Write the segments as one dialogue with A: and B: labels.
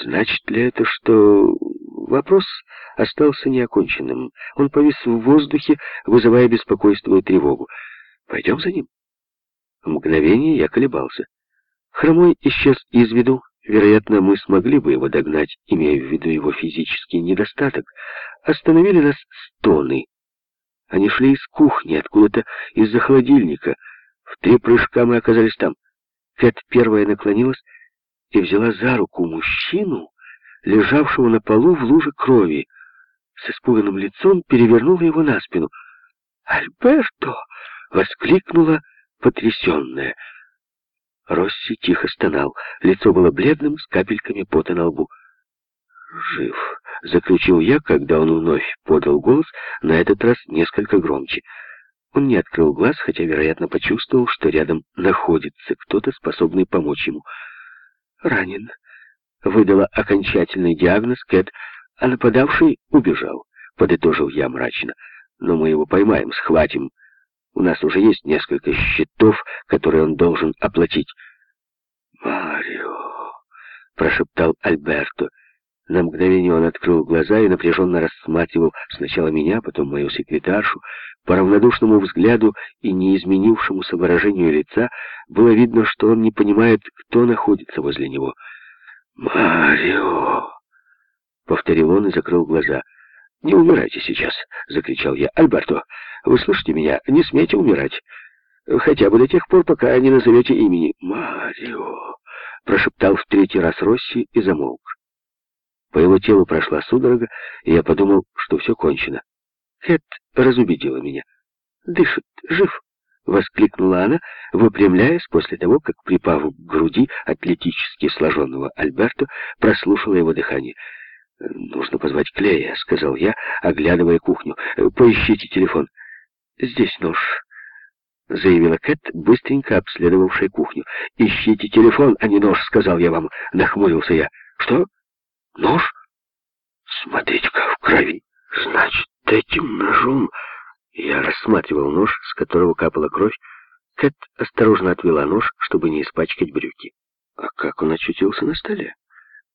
A: Значит ли это, что... Вопрос остался неоконченным. Он повис в воздухе, вызывая беспокойство и тревогу. Пойдем за ним. В мгновение я колебался. Хромой исчез из виду. Вероятно, мы смогли бы его догнать, имея в виду его физический недостаток. Остановили нас стоны. Они шли из кухни, откуда-то из-за холодильника. В три прыжка мы оказались там. Кэт первая наклонилась и взяла за руку мужчину, лежавшего на полу в луже крови. С испуганным лицом перевернула его на спину. «Альберто!» — воскликнула потрясенная. Росси тихо стонал. Лицо было бледным, с капельками пота на лбу. «Жив», — заключил я, когда он вновь подал голос, на этот раз несколько громче. Он не открыл глаз, хотя, вероятно, почувствовал, что рядом находится кто-то, способный помочь ему. «Ранен», — выдала окончательный диагноз Кэт, а нападавший убежал, — подытожил я мрачно. «Но мы его поймаем, схватим. У нас уже есть несколько счетов, которые он должен оплатить». «Марио», — прошептал Альберто, — на мгновение он открыл глаза и напряженно рассматривал сначала меня, потом мою секретаршу. По равнодушному взгляду и неизменившемуся выражению лица было видно, что он не понимает, кто находится возле него. «Марио!» — повторил он и закрыл глаза. «Не умирайте сейчас!» — закричал я. «Альберто, вы слышите меня? Не смейте умирать! Хотя бы до тех пор, пока не назовете имени. Марио!» — прошептал в третий раз Росси и замолк. По его телу прошла судорога, и я подумал, что все кончено. Кэт разубедила меня. «Дышит, жив!» — воскликнула она, выпрямляясь после того, как, припав к груди атлетически сложенного Альберто, прослушала его дыхание. «Нужно позвать Клея», — сказал я, оглядывая кухню. «Поищите телефон». «Здесь нож», — заявила Кэт, быстренько обследовавшая кухню. «Ищите телефон, а не нож», — сказал я вам, — нахмурился я. «Что?» Нож? Смотрите-ка, в крови. Значит, этим ножом... Я рассматривал нож, с которого капала кровь. Кэт осторожно отвела нож, чтобы не испачкать брюки. А как он очутился на столе?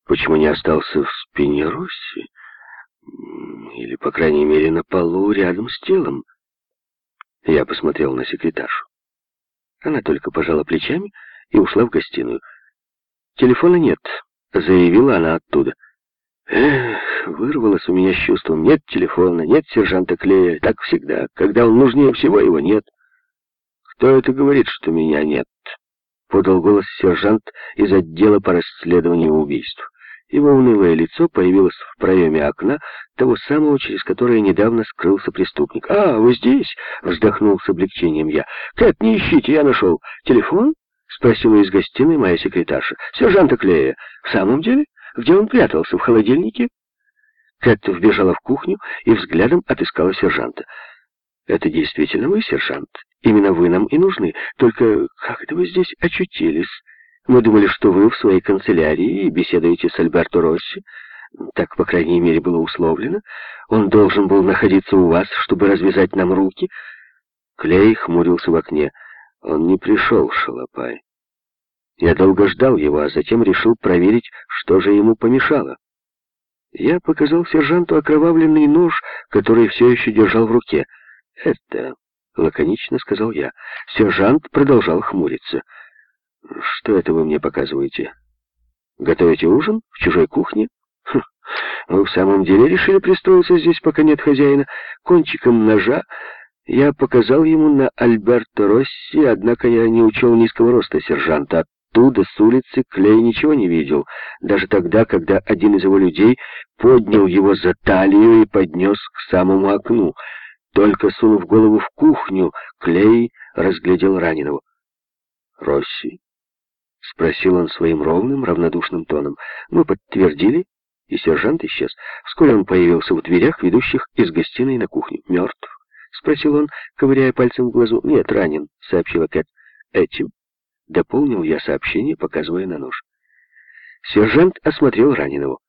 A: Почему не остался в спине Росси? Или, по крайней мере, на полу рядом с телом? Я посмотрел на секретаршу. Она только пожала плечами и ушла в гостиную. «Телефона нет», — заявила она оттуда. Эх, вырвалось у меня с чувством. Нет телефона, нет сержанта Клея. Так всегда. Когда он нужнее всего, его нет. Кто это говорит, что меня нет? Подал голос сержант из отдела по расследованию убийств. Его унылое лицо появилось в проеме окна, того самого, через которое недавно скрылся преступник. «А, вы здесь?» — вздохнул с облегчением я. «Кэт, не ищите, я нашел. Телефон?» — спросила из гостиной моя секретарша. «Сержанта Клея. В самом деле?» Где он прятался? В холодильнике?» Кэт вбежала в кухню и взглядом отыскала сержанта. «Это действительно вы, сержант? Именно вы нам и нужны. Только как это вы здесь очутились? Мы думали, что вы в своей канцелярии и беседуете с Альберто Росси. Так, по крайней мере, было условлено. Он должен был находиться у вас, чтобы развязать нам руки». Клей хмурился в окне. Он не пришел, шалопай. Я долго ждал его, а затем решил проверить, что же ему помешало. Я показал сержанту окровавленный нож, который все еще держал в руке. «Это...» — лаконично сказал я. Сержант продолжал хмуриться. «Что это вы мне показываете? Готовите ужин в чужой кухне?» хм, «Вы в самом деле решили пристроиться здесь, пока нет хозяина?» Кончиком ножа я показал ему на Альберто Росси, однако я не учел низкого роста сержанта. Оттуда, с улицы, Клей ничего не видел, даже тогда, когда один из его людей поднял его за талию и поднес к самому окну. Только сунув голову в кухню, Клей разглядел раненого. «Росси?» — спросил он своим ровным, равнодушным тоном. Мы подтвердили, и сержант исчез. Вскоре он появился в дверях, ведущих из гостиной на кухню. «Мертв?» — спросил он, ковыряя пальцем в глазу. «Нет, ранен», — сообщила Кэт. «Этим?» Дополнил я сообщение, показывая на нож. Сержант осмотрел раненого.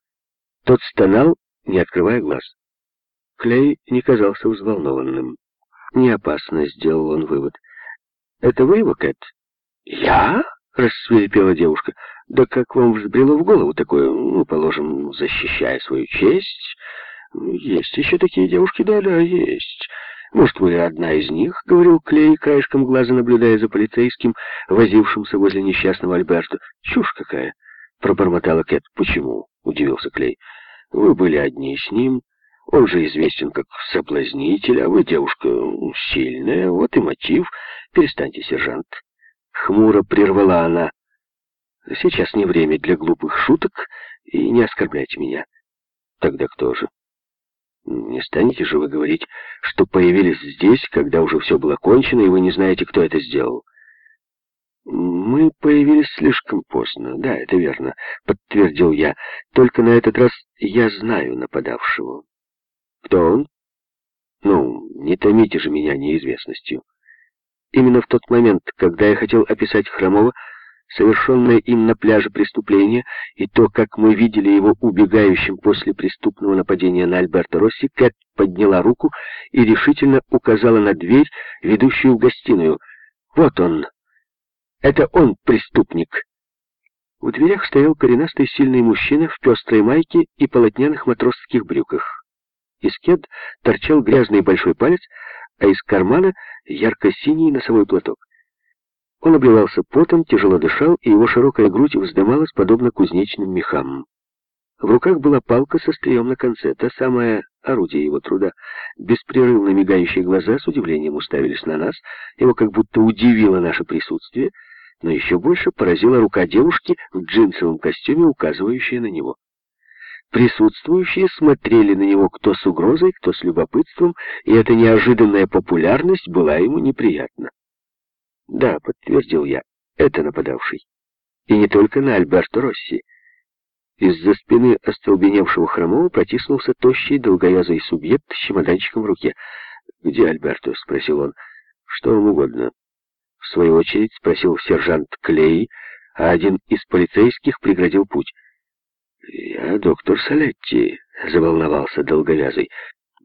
A: Тот стонал, не открывая глаз. Клей не казался взволнованным. «Не опасно», — сделал он вывод. «Это вы его, Кэт?» «Я?» — рассверепела девушка. «Да как вам взбрело в голову такое, ну, положим, защищая свою честь? Есть еще такие девушки, да-да, есть. Может, вы одна из них?» — говорил Клей, краешком глаза наблюдая за полицейским, возившимся возле несчастного Альберта. «Чушь какая!» — пробормотала Кэт. «Почему?» — удивился Клей. «Вы были одни с ним». Он же известен как соблазнитель, а вы девушка сильная, вот и мотив. Перестаньте, сержант. Хмуро прервала она. Сейчас не время для глупых шуток, и не оскорбляйте меня. Тогда кто же? Не станете же вы говорить, что появились здесь, когда уже все было кончено, и вы не знаете, кто это сделал? Мы появились слишком поздно, да, это верно, подтвердил я. Только на этот раз я знаю нападавшего. Кто он? Ну, не томите же меня неизвестностью. Именно в тот момент, когда я хотел описать Хромова, совершенное им на пляже преступление и то, как мы видели его убегающим после преступного нападения на Альберта Росси, Кэт подняла руку и решительно указала на дверь, ведущую в гостиную. «Вот он! Это он, преступник!» В дверях стоял коренастый сильный мужчина в пестрой майке и полотняных матросских брюках. Из кед торчал грязный большой палец, а из кармана ярко-синий носовой платок. Он обливался потом, тяжело дышал, и его широкая грудь вздымалась, подобно кузнечным мехам. В руках была палка со стрием на конце, та самая орудие его труда. Беспрерывно мигающие глаза с удивлением уставились на нас, его как будто удивило наше присутствие, но еще больше поразила рука девушки в джинсовом костюме, указывающая на него. Присутствующие смотрели на него кто с угрозой, кто с любопытством, и эта неожиданная популярность была ему неприятна. «Да», — подтвердил я, — «это нападавший. И не только на Альберто Росси». Из-за спины остолбеневшего хромого протиснулся тощий долговязый субъект с чемоданчиком в руке. «Где Альберто?» — спросил он. «Что вам угодно?» В свою очередь спросил сержант Клей, а один из полицейских преградил путь. «Я доктор Салетти», — заволновался долговязый.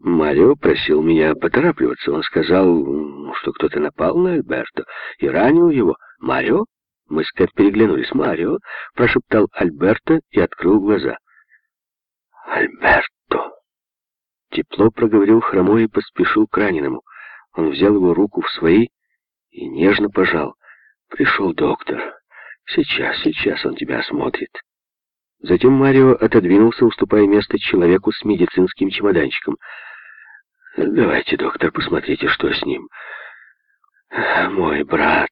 A: Марио просил меня поторапливаться. Он сказал, что кто-то напал на Альберто и ранил его. «Марио?» Мы с Кэт переглянулись. «Марио?» — прошептал Альберто и открыл глаза. «Альберто!» Тепло проговорил хромой и поспешил к раненому. Он взял его руку в свои и нежно пожал. «Пришел доктор. Сейчас, сейчас он тебя осмотрит». Затем Марио отодвинулся, уступая место человеку с медицинским чемоданчиком. «Давайте, доктор, посмотрите, что с ним. Мой брат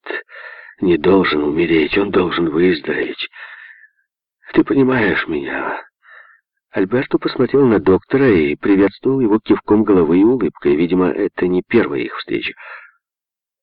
A: не должен умереть, он должен выздороветь. Ты понимаешь меня?» Альберто посмотрел на доктора и приветствовал его кивком головы и улыбкой. Видимо, это не первая их встреча.